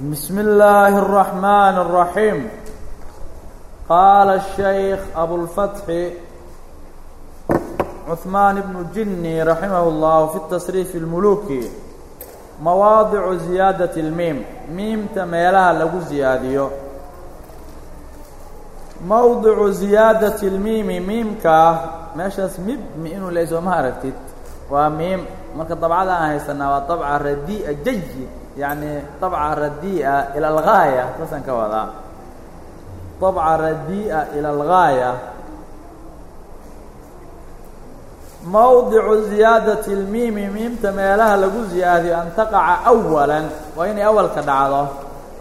بسم الله الرحمن الرحيم قال الشيخ أبو الفتح عثمان بن جني رحمه الله في التصريف الملوكي مواضع زيادة الميم ميمta meelaha lagu ziyaadiyo mowdicu ziyaadati اlmiimi miimka meeshaas mibmi inuu le soo ma aragtid waa miim marka dabcada aan haysanaa waa dabca radii'a jayid yacni dabca radii'a ila algaaya saasaan ka wadaa dabca radii'a ila algaaya mowdicu ziyaadati اlmiimi miimta meelaha lagu ziyaadiyo an taqaca awala waa inay awalka dhacdo.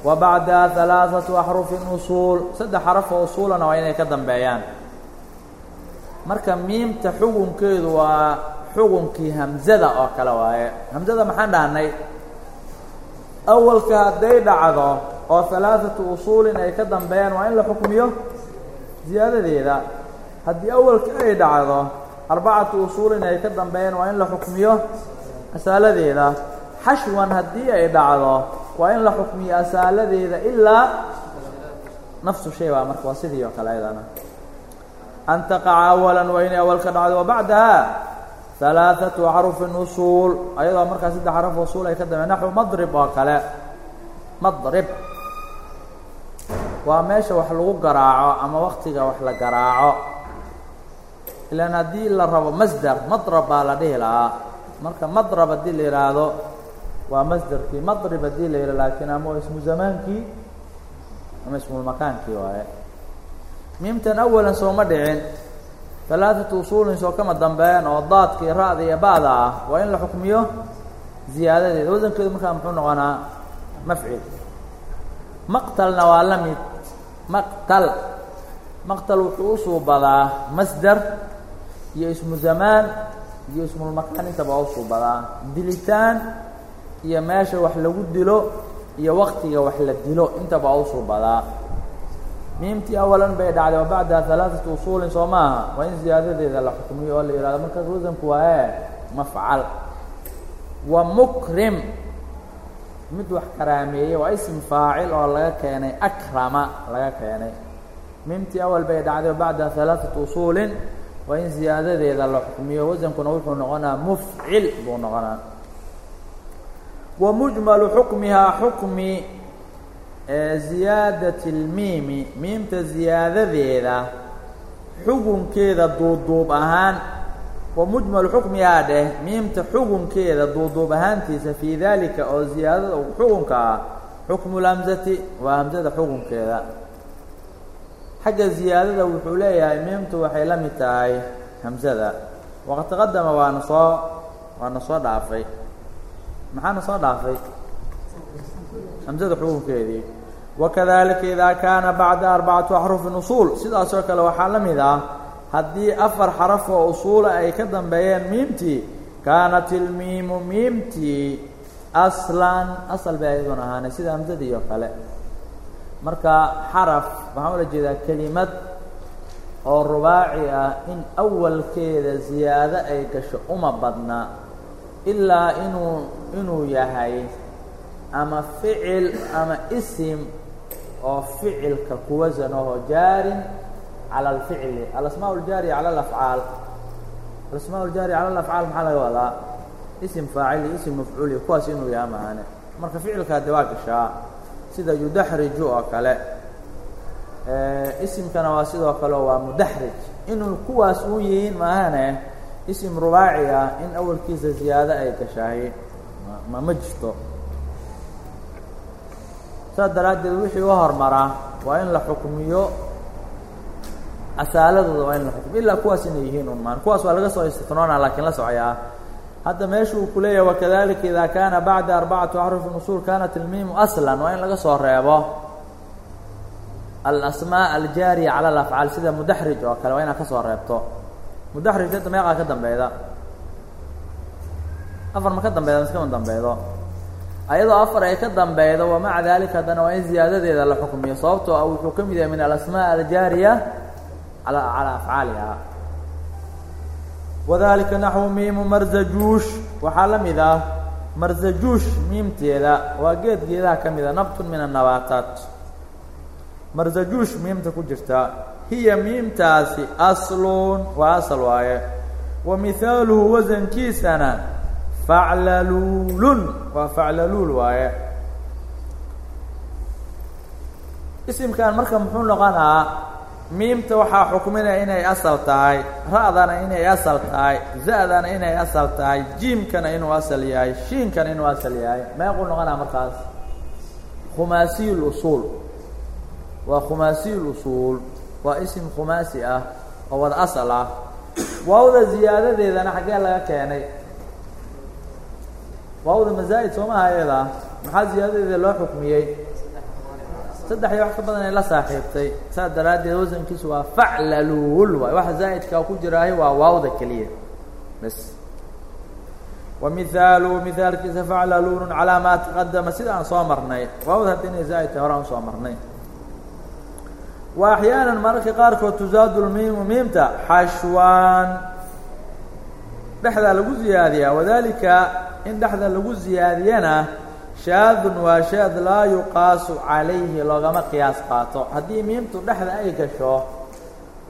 Wa bacdaha halaaثatu axrufin usuul saddex xarafoo usuulana waa inay ka dambeeyaan. Marka miimta xugunkeedu waa xugunkii hamzada oo kale waaye. Hamzada maxaan dhahnay awalka hadday dhacdo oo halaaثatu usuulin ay ka dambeeyaan waa in la xukmiyo ziyaadadeeda. Haddii awalka ay dhacdo arbacatu usuulin ay ka dambeeyaan waa in la xukmiyo asaaladeeda. Xashwan haddii ay dhacdo waa in la xukmiyo asaaladeeda ilaa nafsu shay baa marka waa sidii oo kale ayadana. An taqaca awalan waa inay awal ka dhacdo wabacdaha halaaثatu axrufin usuul ayadoo markaa saddex xaraf usuul ay ka dambeyan naxو madrib oo kale madrib waa meesha wax lagu garaaco ama waktiga wax la garaaco. ilaan haddii la rabo masder madrab baa la dhihi lahaa marka madrab haddii la yihaahdo waa masderkii madrib haddii la yidhah laakiin ama ismu zamaankii ama ismulmakaankii waaye miimtan awalan sooma dhicin halaaثatu usuulin soo kama dambeeyaan oo daadkii ra-da iyo ba'da ah waa in la xukmiyo ziyaadadeeda wasankeedu markaa muxuu noqonaa mafcil maqtalna waa la mid maqtal maqtal wuxuu u suubadaa masder iyo ismu zamaan iyo ismulmakaan intaba u suubadaa dilitaan iyo meesha wax lagu dilo iyo waktiga wax la dilo intaba u suubadaa miimtii awalan bay dhacday wa bacdaha halaaثatu usuulin soo maaha. Waa in ziyaadadeeda la xukmiyo oo la yihahdo markaas wasanku waa ee mafcal. Wa mukrim. Mid wax karaameeyey waa ism faacil oo laga keenay akrama laga keenay. Miimtii awal bay dhacday wa bacdaha halaaثatu usuulin waa in ziyaadadeeda la xukmiyo wasankuna wuxuu noqonaa mufcil buu noqonaa. Wa mujmalu xukmihaa xukmi ziyaadati اlmiimi miimta ziyaadadeeda xugunkeeda duuduub ahaan wa mujmalu xukmihaa dheh miimta xugunkeeda duuduub ahaantiisa fii dalika oo ziyaadada xugunka ah xukmu lhamzati waa hamzada xugunkeeda xagga ziyaadada wuxuu leeyahay miimtu waxay la mid tahay hamzada. Waqad taqadama waana soo waana soo dhaafay. Maxaana soo dhaafay hamzada xukunkeedii. Wakadalika idaa kaana bacda arbacatu axrufin usuul sidaasoo kale waxaa la mid ah haddii afar xaraf oo usuula ay ka dambeeyeen miimtii kaanat ilmiimu miimtii aslan asal bay ayadun ahaanay sida hamzadii oo kale. Marka xaraf waxaan ula jeedaa kelimad oo rubaaci ah in awalkeeda ziyaado ay gasho uma badna ilaa inuu inuu yahay ama ficil ama isim oo ficilka kuwasan aho jaarin cala alficli. Alasmaa ljaariya cala alafcaal. Alasmaa ljaariya cala alafcaal maxaa laga wadaa? Isim faacil iyo isim mafcuuliyo kuwaas inuu yahay maane. Marka ficilkaa de waa gashaa sida yudaxriju oo kale isimkana waa sidoo kale waa mudaxrij. Inuu kuwaas u yihiin maahane isim rubaaci ah in awalkiisa ziyaado ay gashahay ma ma jirto saas daraaddeed wixii u hormaraa waa in la xukmiyo. Asaaladooda waa in la xukmiyo ilaa kuwaas inay yihiin un maan kuwaas waa laga soo istinoona laakiin la socoyaa hadda meesha uu ku leeyahay wakadalika idaa kaana bacda arbacatu axrufin usuul kanat ilmiimu aslan. Waa in laga soo reebo. Alasmaa aljaariya cala alafcaal sida mudaxrij oo kale waa inaad ka soo reebto. Mudaxrij hadda meeqaa ka dambeeda afar ma ka dambeeda iskama dambeedo ayadoo afar ay ka dambeydo wamaca dalika haddana waa in ziyaadadeeda la xukmiyo. Sababtoo ah wuxuu ka mid yahay min alasmaa aljaariya ala calaa afcaaliha. Wadalika naxwu miimu marzajuush. Waxaa la mid ah marsajuush miimteeda. Waa geed geedaha ka mida nabtun min annabaataat marsajuush miimta ku jirta. Hiya miimtaasi aslun waa asal waaye. Wa mihaaluhu wasankiisana faclaluulun waa faclaluul waaye. Isimkan marka muxuu noqonaa miimta waxaa xukminaya inay asal tahay ra-dana inay asal tahay za-dana inay asal tahay jiimkana inuu asal yahay shiinkana inuu asal yahay. Meequu noqonaa markaas? Khumaasiy lusuul waa khumaasiy lusuul waa isim khumaasi ah oo wada asal ah. Waawda ziyaadadeedana xaggee laga keenay waawda mazaa'id soomaha ayada maxaa ziyaadadeeda loo xukmiyey? Saddex iyo wax ka badan ay la saaxiibtay. Saas daraaddeed wasankiisu waa faclaluul waay waxa zaa'idkaa ku jiraahay waa waawda keliya. Bas. Wa mihaalu mihaalkiisa faclaluulun calaa maa taqadama sida aan soo marnay. Waawda hadda inay zaa'idka hore aan u soo marnay. Wa axyaanan mararka qaarkood tusaadu lmiimu miimta xashwaan. Dhexdaa lagu ziyaadiyaa. Wadalika in dhexda lagu ziyaadiyana shaadun waa shaad laa yuqaasu calayhi loogama qiyaas qaato. Haddii miimtu dhexda ay gasho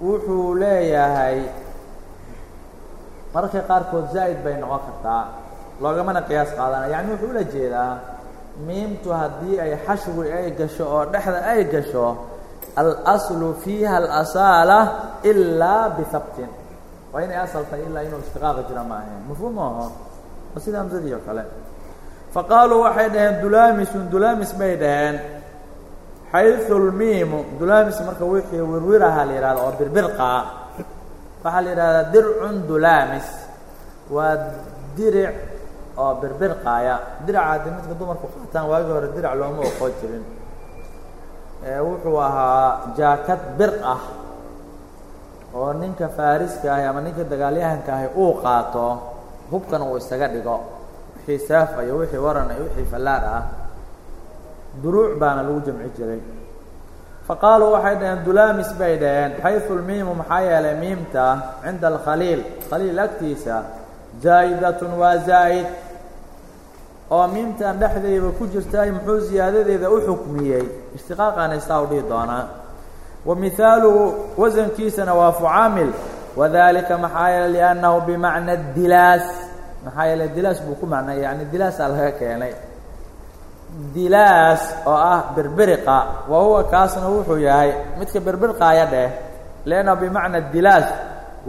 wuxuu leeyahay mararka qaarkood zaa'id bay noqon kartaa loogamana qiyaas qaadana. Yacni wuxuu ula jeedaa miimtu haddii ay xashwi ay gasho oo dhexda ay gasho alaslu fiiha alasaala ilaa bihabtin waa inay asal tahay ilaa inuu ishtiqaaqa jira ma ahayn mafhuum maaho sida hamsadii oo kale. Faqaaluu waxay dhaheen dulaamisun dulaamis bay dhaheen. Xayu lmiimu dulaamis marka wixii wirwiraha la yihahdo oo birbirqaa waxaa la yidhahdaa dircun dulaamis. Waa diric oo birbirqaaya. Diraca de midka dumarku qaataan waagii hore dirac looma oqon jirin. Wuxuu ahaa jaakad bir ah oo ninka faariska ahi ama ninka dagaalyahanka ahi uu qaato hubkan uu isaga dhigo. Wixii saaf iyo wixii waran iyo wixii fallaar ah duruuc baana lagu jamci jiray. Faqaaluu waxay dhaheen dulaamis bay dhaheen xayu lmiimu maxaa yeelay miimta cinda alkhaliil. Khaliil agtiisa zaa'idatun waa zaa'id. Oo miimtan dhexdeeda ku jirtaay muxuu ziyaadadeeda u xukmiyey. Ishtiqaaqaana saa u dhihi doonaa. Wa mihaaluhu wasankiisana waa fucaamil wadalika maxaa yeelay liannahu bimacna dilaas maxaa yeelay dilaas buu ku macnay yani dilaasaa laga keenay dilaas oo ah birbiriqa wa huwa kaasna wuxuu yahay midka birbirqaaya dheh liannahu bimacna dilaas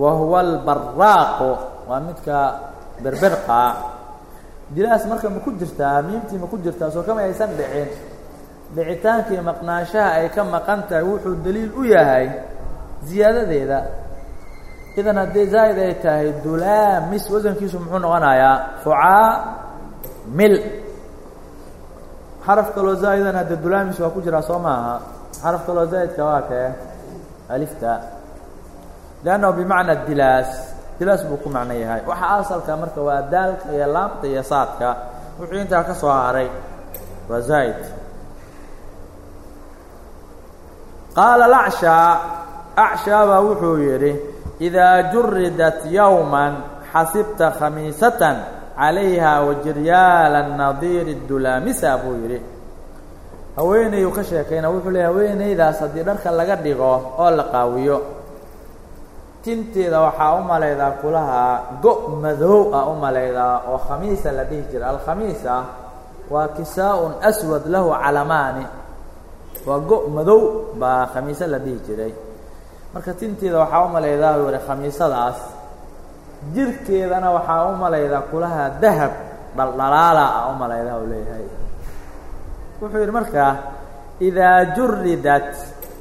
wa huwa albaraaqu waa midka birbirqaa dilaas marka ma ku jirtaa miimtii ma ku jirtaa soo kama aysan dhicin dhicitaankii maqnaanshaha ay ka maqan tahay wuxuu daliil u yahay ziyaadadeeda idan haddii zaa'id ay tahay dulaamis wasankiisu muxuu noqonayaa fucaa mil. Xaraf kaloo zaa'idan haddee dulaamis waa ku jiraa soo maaha. Xaraf kaloo zaa'idka waa kee? Alifta. Liannahu bimacna dilaas. Dilaas buu ku macno yahay. Waxa asalka marka waa daalka iyo laamta iyo saadka. Wuxuu intaa ka soo haray waa zaa'id. Qaala lacshaa acshaa baa wuxuu yidhi idaa juridat yowman xasibta khamiisatan calayha wajiryaala nadiiri dulaamisa buu yidhi haweenayu ka sheekayna wuxuu leey haweenaydaas haddii dharka laga dhigo oo la qaawiyo tinteeda waxaa u malaydaa kulaha go' madow ah u malaydaa oo khamiisa la dhihi jira alkhamiisa waa kisaa-un aswad lahu calamaani waa go' madow baa khamiise la dhihi jiray marka tinteeda waxaa u malaydaa u yihi khamiisadaas. Jirkeedana waxaa u malaydaa kulaha dahab dhaldhalaala ah u malaydaa uu leeyahay. Wuxuu yidhi marka idaa juridat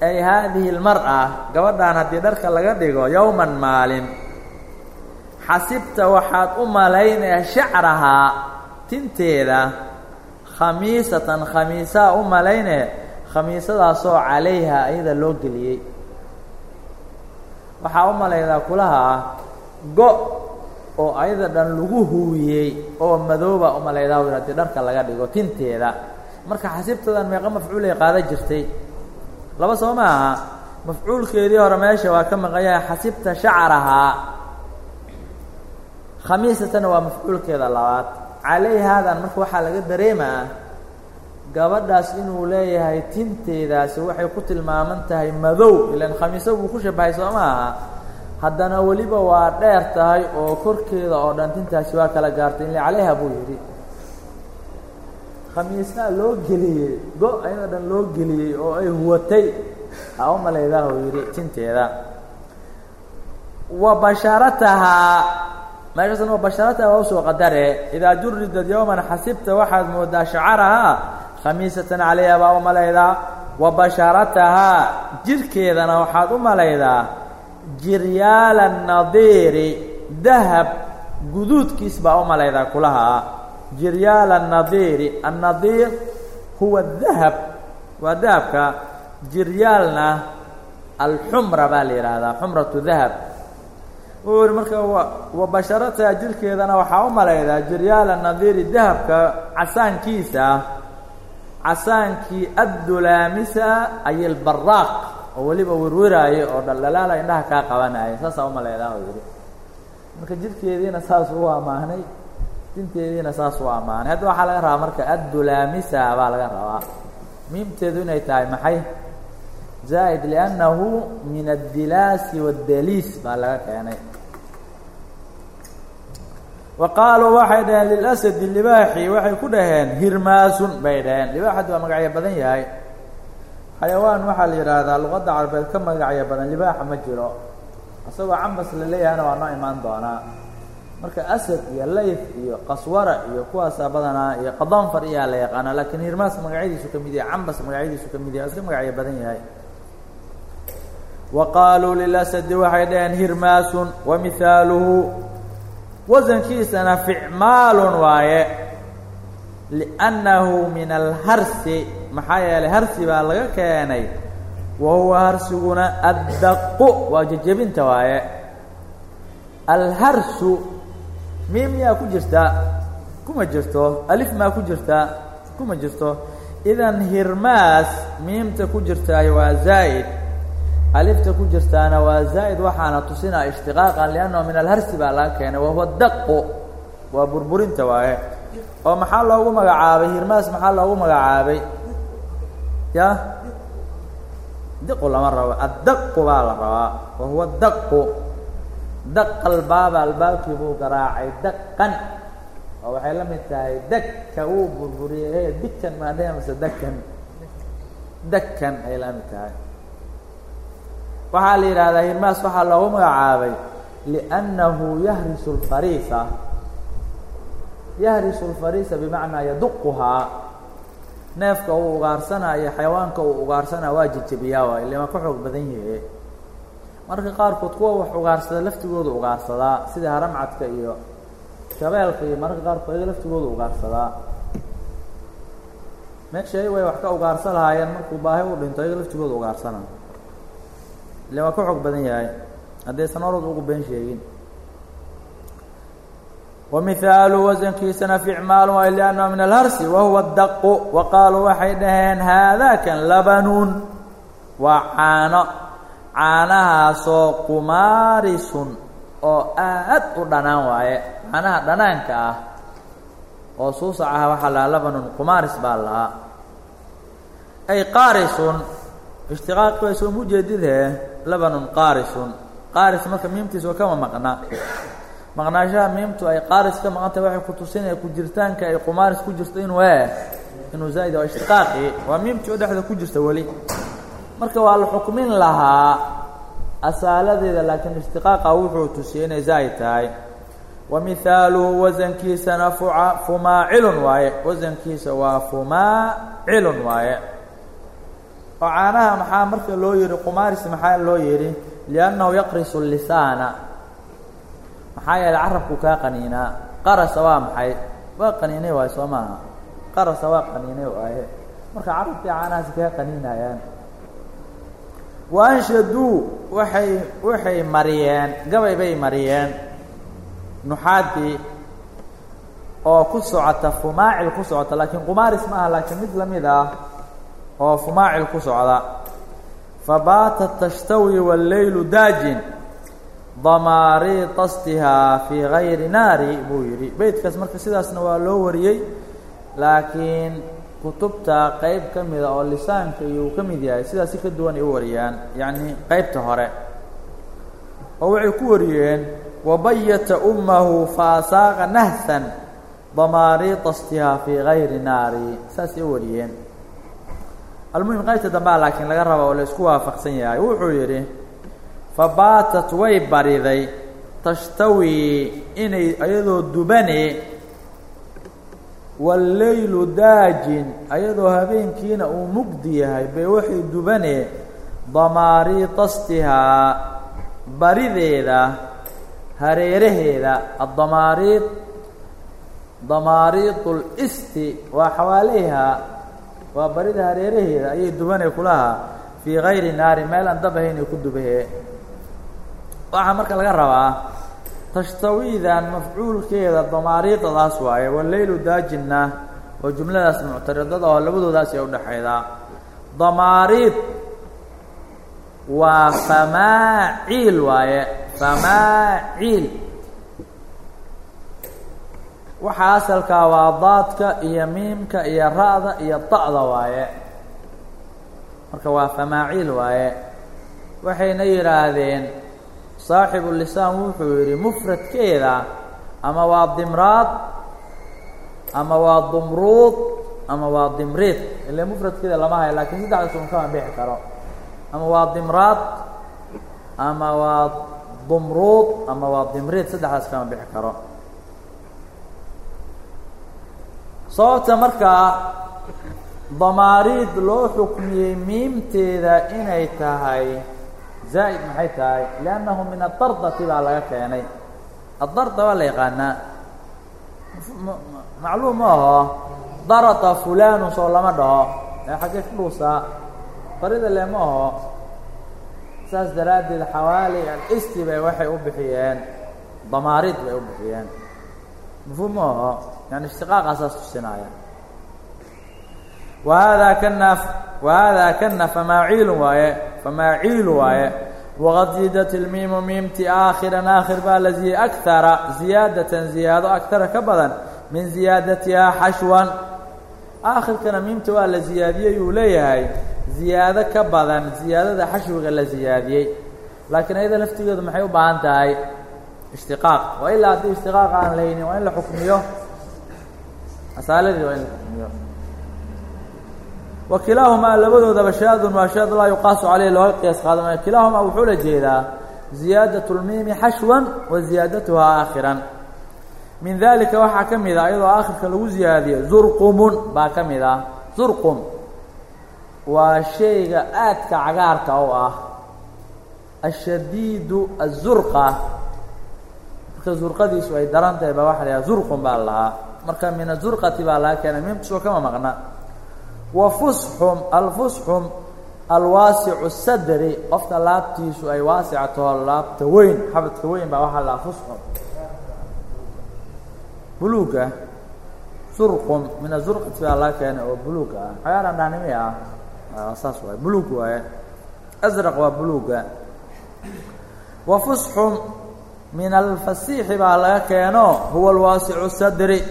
ay haadihi اlmar'a gabadhan haddii dharka laga dhigo yowman maalin xasibta waxaad u malaynaya shacrahaa tinteeda khamiisatan khamiisaa u malayne khamiisadaasoo calayha ayada loo geliyey waxaa u malaydaa kulaha go' oo ayada dhan lagu huwiyey oo madooba u malaydaa wi haddii dharka laga dhigo tinteeda. Marka xasibtadan meeqa mafcuulay qaada jirtay. Laba soo ma aha mafcuulkeedii hore meesha waa ka maqan xasibta shacrahaa khamiisatana waa mafcuulkeeda labaad. Calayhaadan marka waxaa laga dareemaa gabadhaas inuu leeyahay tinteedaasi waxay ku tilmaaman tahay madow. Ilan khamiisa buu ku shabahay soo ma aha. Haddana weliba waa dheer tahay oo korkeeda oo dhan tintaasi waa kala gaartay ile calayha buu yidhi. Khamiisaa loo geliyey go ayadoo dhan loo geliyey oo ay huwatay. A u malaydaa uu yidhi tinteeda. Wa basharatahaa meeshaasna wa basharataha waa u soo qadare. Idaa juridad yowman xasibta waxaad moodaa shacarahaa khamiisatan calayha baa u malaydaa wa basharatahaa jirhkeedana waxaad u malaydaa jiryaala nadiiri dahab guduudkiis baa u malaydaa kulaha. Jiryaala nadiiri annadiir huwa dahab waa dahabka. Jiryaalna alxumra baa la yidhaahdaa xumratu dahab. Wuxuu marka wa basharataha jirhkeedana waxaa u malaydaa jiryaala nadiiri dahabka casaankiisa casaankii addulaamisa ay albaraaq oo weliba werweraaye oo dhaldhalaala indhaha kaa qabanaya saasaa u malaydaa oo yihi marka jirkeediina saas u amaahnay dinteediina saas u ammaanay. Hadda waxaa laga rabaa marka addulaamisa baa laga rabaa. Miimteedu inay tahay maxay? Zaa'id liannahu min addilaasi waddaliis baa laga keenay wa qaaluu waxay dhaheen lilasadi libaaxi waxay ku dhaheen hirmaasun bay dhaheen. Libaaxad waa magacyo badan yahay. Xayawaan waxaa la yidhaahdaa luqadda carabeed ka magacyo badan libaaxa ma jiro. Isagoo cambas la leeyahayna waa noo imaan doonaa marka asad iyo layf iyo qaswara iyo kuwaasaa badanaa iyo qadanfar iyaa la yaqaana laakiin hirmaas magacyadiisu ka mid yahay cambas magacyadiisu ka mid yahay iska magacyo badan yahay. Wa qaaluu lilasadi waxay dhaheen hirmaasun wa mihaaluhu wasankiisana ficmaalun waaye liannahu min alharsi maxaa yeelay harsi baa laga keenay wa huwa harsiguna addaqu waa jejebinta waaye. Alharsu miim miyaa ku jirta kuma jirto alif maa ku jirta kuma jirto. Idan hirmaas miimta ku jirtaay waa zaa'id alifta ku jirtaana waa zaa'id waxaana tusinaa ishtiqaaqan liannahu min alharsi baa laga keenay wahuwa daqu waa burburinta waaye. Oo maxaa loogu magacaabay hirmaas maxaa loogu magacaabay? Ya? Diqu lama rabo addaqu baa la rabaa wahuwa daqu. Daqa albaaba albaabkii buu garaacay daqan. Oo waxay la mid tahay daka wuu burburiyey dikan maadhee mase dakan dakan ayay la mid tahay waxaa la yidhahdaa hirmaas waxaa loogu magacaabay liannahu yahrisu lfariisa yahrisu lfariisa bimacnaa yaduquhaa neefka uu ugaarsanaayo xayawaanka uu ugaarsanaya waa jejebiyaa waay ilima ka xoog badan yahe marka qaarkood kuwa wax ugaarsada laftigooda ugaarsadaa sida haramcadka iyo shabeelka iyo mararka qaarkood ayaga laftigooda ugaarsadaa meeshay way wax ka ugaarsan lahaayeen markuu baahi u dhinto ayaga laftigooda ugaarsana ile waa ka xoog badan yahay. Haddaysan orod ugu been sheegin. Wa mihaalu wasankiisana ficmaalu waay liannahu min alharsi wa huwa daqu wa qaaluu waxay dhaheen haadakan labanuun waa caano. Caanahaasoo qumaarisun oo aad u dhanaan waaye. Caanaha dhanaanka ah oo suusac ah waxaa lahaa labanun qumaaris baa lahaa. Ay qaarisun. Ishtiqaaqi bay soo mujeedidee labanun qaarisun. Qaaris marka miimtiisa kama maqna maqnaashaha miimtu ay qaaris ka maqan tahay waxay ku tusinaya ku jirtaanka ay qumaaris ku jirto inuu e inuu zaa'id waa ishtiqaaqi waa miimtii oo dhexda ku jirta weli. Marka waa la xukmin lahaa asaaladeeda laakiin ishtiqaaqa wuxuu tusiyey inay zaa'id tahay. Wa mihaaluhu wasankiisana fumaacilun waaye. Wasankiisa waa fumaacilun waaye oo caanaha maxaa marka loo yihi qumaaris maxaa loo yihi liannahu yaqrisu lisaana maxaa yeelay carabku kaa qaniinaa qarasa waa maxay? Waa qaniinay waaye soo maaha. Qarasa waa qaniinay waaye. Marka carabkii caanahaasi kaa qaniinayaan. Wa anshaduu waxay waxay mariyeen gabay bay mariyeen. Nuxaadii oo ku socota fumaacil ku socota laakiin qumaaris ma laakiin mid la mid ah oo fumaacil ku socda. Fabaatat tashtawi walleylu daajin damaariitastihaa fii gayri naari buu yidhi. Beytkaas marka sidaasna waa loo wariyey laakiin kutubta qeyb ka mida oo lisaanka iyo uu ka mid yahay sidaas si ka duwan ay u wariyaan yacni qeybta hore. Oo waxay ku wariyeen wabayata ummahu faasaaqa nahsan damaariitastihaa fii gayri naari. Saasay u wariyeen almuhim qaybta dambaa laakiin laga raba oo la isku waafaqsan yahay wuxuu yidhi fabaatat way bariday tashtawii inay ayadoo dubane walleylu daajin ayadoo habeenkiina uu mugdi yahay bay waxay dubane damaariitastihaa barideeda hareeraheeda addamaariid damaariidu listi waa xawaaleyha waa barida hareeraheeda ayay dubanay kulahaa fii gayri naari meel aan dab ahayn ay ku dubahee waxaa marka laga rabaa tashtawiidan mafcuulkeeda damaariidadaas waaye waleylu daajinna oo jumladaas muctaridada oo labadoodaas ay udhexaydaa damaariid waa famaaciil waaye famaaciil waxaa asalkaa waa daadka iyo miimka iyo ra'da iyo da'da waaye. Marka waa famaaciil waaye. Waxayna yidhaahdeen saaxibu lisaan wuxuu yidhi mufradkeeda ama waa dimraad ama waa dumruud ama waa dimriid. Ile mufradkeeda lama hayo lakiin saddexdaas un kama bixi karo. Ama waa dimraad ama waa dumruud ama waa dimriid saddexdaas kama bixi karo sababta markaa damaariid loo xukmiyey miimteeda inay tahay zaa'id maxay tahay? Liannahu min adardati baa laga keenay. Addarda waa la yaqaanaa. Macluum ma aho darata fulanu soo lama dhaho. Ee xaggee ka dhuusaa barida le ma aho saas daraaddeed xawaali alisti bay waxay u bixiyeen. Damaariid bay u bixiyeen. Mafhuum ma aho yani ishtiqaaqaasaas tusinaya wahaadaa kana wahaadaa kana famaaciilu waaye famaaciilu waaye waqad ziidat ilmiimu miimti aakhiran aakhir baa la ziyey akara ziyaadatan ziyaado akara ka badan min ziyaadatihaa xashwan aakhirkana miimta waa la ziyaadiyey uu leeyahay ziyaado ka badan ziyaadada xashwiga la ziyaadiyey laakiin ayada laftigeedu maxay u baahan tahay ishtiqaaq waa ilaa haddii ishtiqaaq aan lahaynin waa in la xukmiyo asaaladii waa in la wa kilaahumaa labadoodaba shaadun waa shaad laa yuqaasu caleyh looga qiyaas qaadamayo kilaahumaa wuxuu la jeedaa ziyaadat lmiimi xashwan wa ziyaadatuhaa aakhiran min dalika waxaa ka mid ah iyadoo aakhirka lagu ziyaadiyo zurqumun baa ka mid ah zurqum waa shayga aadka cagaarka u ah ashadiidu azurqa marka zurqadiisu ay daran tahay baa waxa la yhaha zurqum baa lahaa marka min azurqati baa laga keenay miimtusoo kama maqna. Wa fusxum alfusxum alwaasicu sadri qofka laabtiisu ay waasictaho laabta weyn xabadka weyn baa waxaa lahaa fusxum buluuga zurqum min azurqati baa laga keenay oo buluuga ah. Xayaaran dhaanimi ah. Saas waay buluug waaye. Asraq waa wa fusxum min alfasiixi baa laga keeno huwa alwaasicu sadri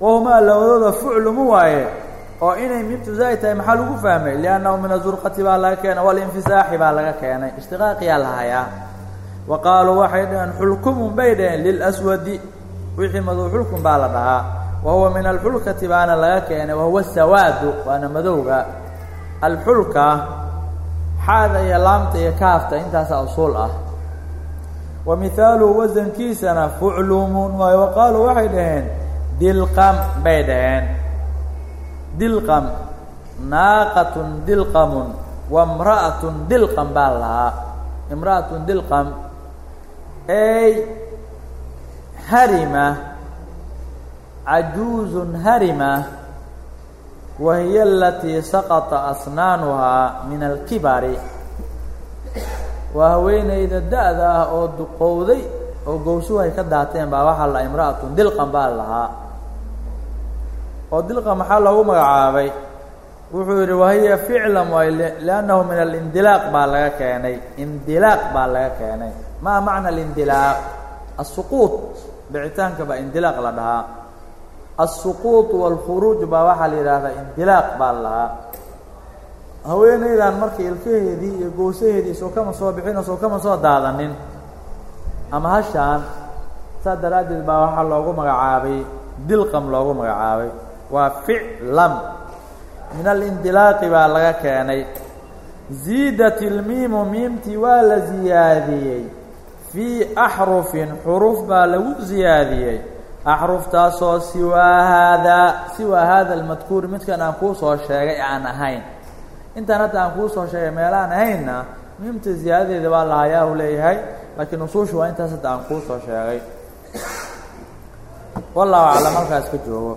wahumaa labadooda fuclumu waaye oo inay miimtu zaa'id tahay maxaa lagu fahmay? Liannahu min azurqati baa laga keenay walinfisaaxi baa laga keenay. Ishtiqaaqiyaa la hayaa. Wa qaaluu waxay dhaheen xulkumun bay dhaheen lilaswadi wixii madow xulkun baa la dhahaa. Wa huwa min alxulkati baana laga keenay wahuwa sawaadu waana madowga. Alxulka xaada iyo laamta iyo kaafta intaasaa usuul ah. Wa mihaaluhu wasankiisana fuclumun waayo wa dhaheen dilqam bay dhaheen dilqam naaqatun dilqamun wa imra'atun dilqam baa lahaa imra'atun dilqam. Ey harima cajuuzun harima wa hiya alatii saqata asnaanuhaa min alkibari waa haweenayda da-da ah oo duqowday oo gowsuhu ay ka daateen baa waxaa la imra'atun dilqam baa lahaa oo dilqam maxaa loogu magacaabay? Wuxuu yidhi wahiya ficlan way liannahu min alindilaaq baa laga keenay. Indilaaq baa laga keenay. Maa macna alindilaaq asuquud bicitaanka baa indilaaq la dhahaa. Alsuquud waalkhuruuj baa waxaa la yidhaahdaa indilaaq baa la lahaa haweenaydan markii ilkaheedii iyo goosaheedii soo kama soo bixinoo soo kama soo daadanin ama hashaan saas daraaddeed baa waxaa loogu magacaabay dilqam loogu magacaabay waa ficlam. Min alindilaaqi baa laga keenay. Ziidat ilmiimu miimtii waa la ziyaadiyey. Fii axrufin xuruf baa lagu ziyaadiyey. Axruftaasoo siwaa haadaa siwaa haada almadkuur midkan aan kuu soo sheegay aan ahayn. Intaan hadda aan kuu soo sheegay meelaan ahaynna miimta ziyaadadeeda baa lahayaa u leeyahay laakiin nusuushu waa intaas hadda aan kuu soo sheegay. Wallahu aclam halkaas ka joogo